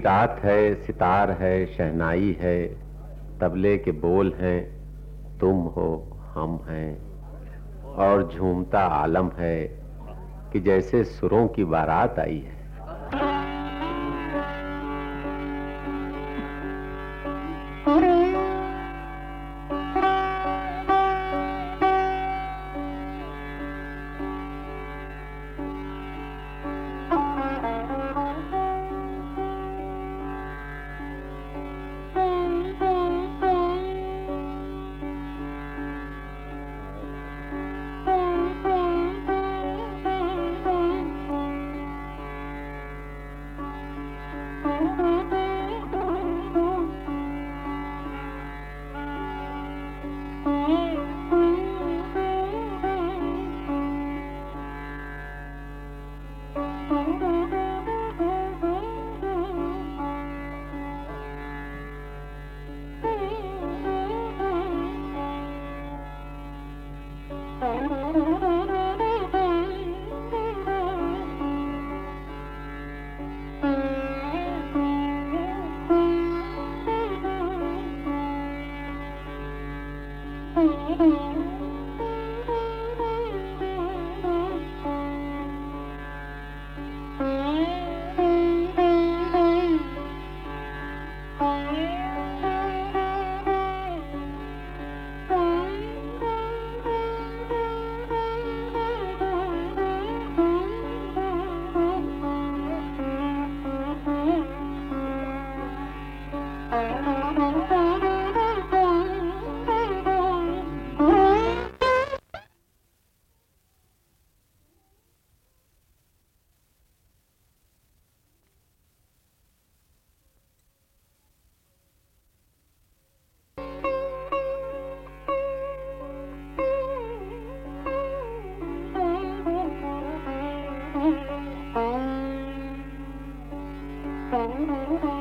रात है, सितार है, शहनाई है, तबले के बोल हैं, तुम हो, हम हैं, और झूमता आलम है कि जैसे सुरों की बारात आई है। Mm-hmm.